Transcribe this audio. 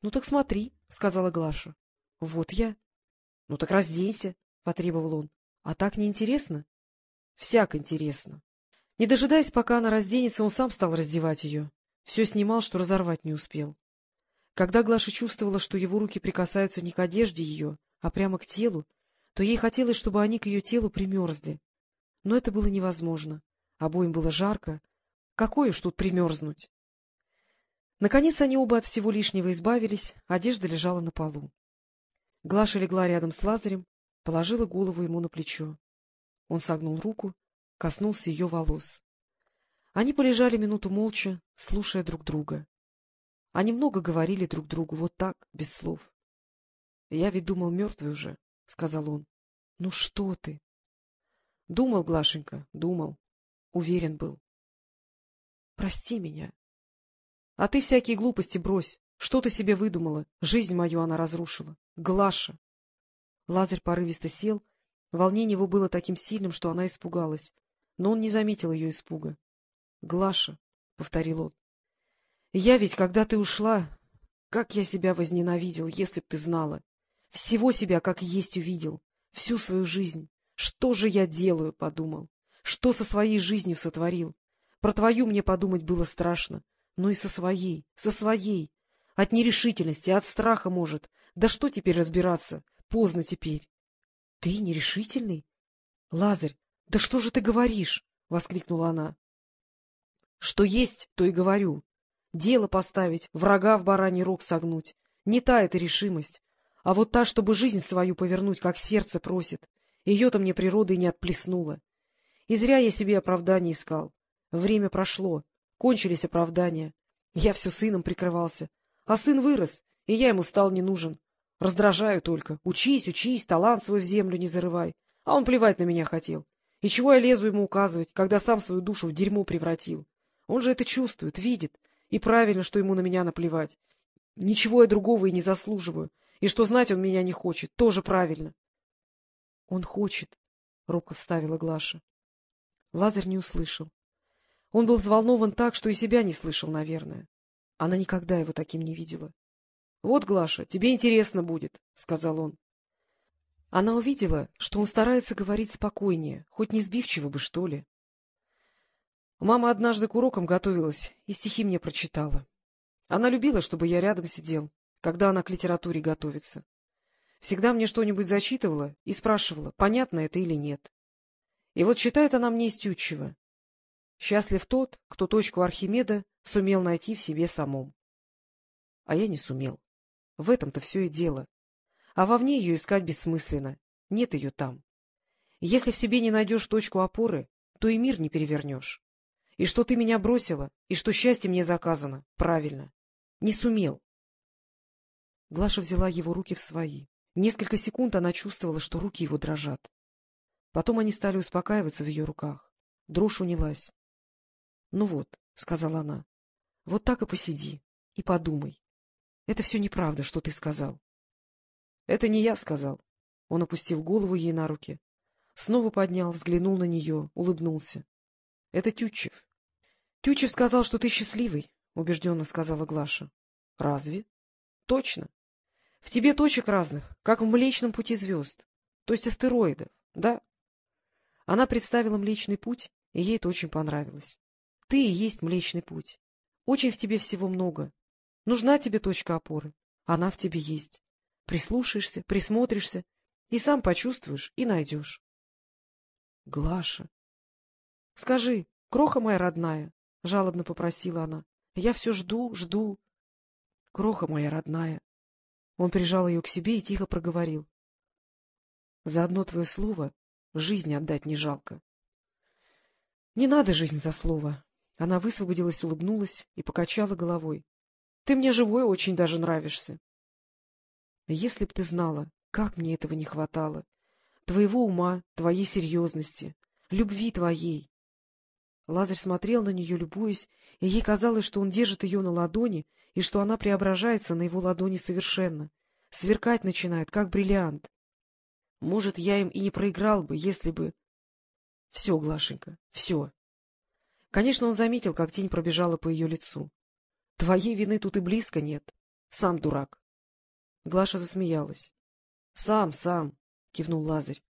— Ну так смотри, — сказала Глаша. — Вот я. — Ну так разденься, — потребовал он. — А так неинтересно? — Всяк интересно. Не дожидаясь, пока она разденется, он сам стал раздевать ее. Все снимал, что разорвать не успел. Когда Глаша чувствовала, что его руки прикасаются не к одежде ее, а прямо к телу, то ей хотелось, чтобы они к ее телу примерзли. Но это было невозможно. Обоим было жарко. Какое уж тут примерзнуть? Наконец они оба от всего лишнего избавились, одежда лежала на полу. Глаша легла рядом с Лазарем, положила голову ему на плечо. Он согнул руку, коснулся ее волос. Они полежали минуту молча, слушая друг друга. Они много говорили друг другу, вот так, без слов. — Я ведь думал, мертвый уже, — сказал он. — Ну что ты? — Думал, Глашенька, думал. Уверен был. — Прости меня. — А ты всякие глупости брось. Что ты себе выдумала? Жизнь мою она разрушила. Глаша! Лазарь порывисто сел. Волнение его было таким сильным, что она испугалась. Но он не заметил ее испуга. — Глаша, — повторил он, — я ведь, когда ты ушла, как я себя возненавидел, если б ты знала. Всего себя как есть увидел, всю свою жизнь. Что же я делаю, — подумал. Что со своей жизнью сотворил? Про твою мне подумать было страшно. Но и со своей, со своей. От нерешительности, от страха, может. Да что теперь разбираться? Поздно теперь. — Ты нерешительный? — Лазарь, да что же ты говоришь? — воскликнула она. — Что есть, то и говорю. Дело поставить, врага в бараний рог согнуть. Не та эта решимость, а вот та, чтобы жизнь свою повернуть, как сердце просит. Ее-то мне природа и не отплеснула. И зря я себе оправдание искал. Время прошло, кончились оправдания. Я все сыном прикрывался. А сын вырос, и я ему стал не нужен. Раздражаю только. Учись, учись, талант свой в землю не зарывай. А он плевать на меня хотел. И чего я лезу ему указывать, когда сам свою душу в дерьмо превратил? Он же это чувствует, видит. И правильно, что ему на меня наплевать. Ничего я другого и не заслуживаю. И что знать он меня не хочет, тоже правильно. — Он хочет, — робко вставила Глаша. Лазарь не услышал. Он был взволнован так, что и себя не слышал, наверное. Она никогда его таким не видела. — Вот, Глаша, тебе интересно будет, — сказал он. Она увидела, что он старается говорить спокойнее, хоть не сбивчиво бы, что ли. Мама однажды к урокам готовилась и стихи мне прочитала. Она любила, чтобы я рядом сидел, когда она к литературе готовится. Всегда мне что-нибудь зачитывала и спрашивала, понятно это или нет. И вот читает она мне Стючева. Счастлив тот, кто точку Архимеда сумел найти в себе самом. А я не сумел. В этом-то все и дело. А вовне ее искать бессмысленно. Нет ее там. Если в себе не найдешь точку опоры, то и мир не перевернешь. И что ты меня бросила, и что счастье мне заказано. Правильно. Не сумел. Глаша взяла его руки в свои. Несколько секунд она чувствовала, что руки его дрожат. Потом они стали успокаиваться в ее руках. Дрожь унялась. — Ну вот, — сказала она, — вот так и посиди и подумай. Это все неправда, что ты сказал. — Это не я сказал. Он опустил голову ей на руки. Снова поднял, взглянул на нее, улыбнулся. — Это Тютчев. — Тютчев сказал, что ты счастливый, — убежденно сказала Глаша. — Разве? — Точно. В тебе точек разных, как в Млечном пути звезд, то есть астероидов, да? Она представила Млечный путь, и ей это очень понравилось. Ты и есть Млечный путь. Очень в тебе всего много. Нужна тебе точка опоры. Она в тебе есть. Прислушаешься, присмотришься, и сам почувствуешь, и найдешь. — Глаша! — Скажи, кроха моя родная, — жалобно попросила она. — Я все жду, жду. — Кроха моя родная. Он прижал ее к себе и тихо проговорил. — За одно твое слово жизнь отдать не жалко. — Не надо жизнь за слово. Она высвободилась, улыбнулась и покачала головой. — Ты мне живой очень даже нравишься. — Если б ты знала, как мне этого не хватало. Твоего ума, твоей серьезности, любви твоей. Лазарь смотрел на нее, любуясь, и ей казалось, что он держит ее на ладони, и что она преображается на его ладони совершенно, сверкать начинает, как бриллиант. Может, я им и не проиграл бы, если бы... Все, Глашенька, все. Конечно, он заметил, как тень пробежала по ее лицу. — Твоей вины тут и близко нет. Сам дурак. Глаша засмеялась. — Сам, сам, — кивнул Лазарь.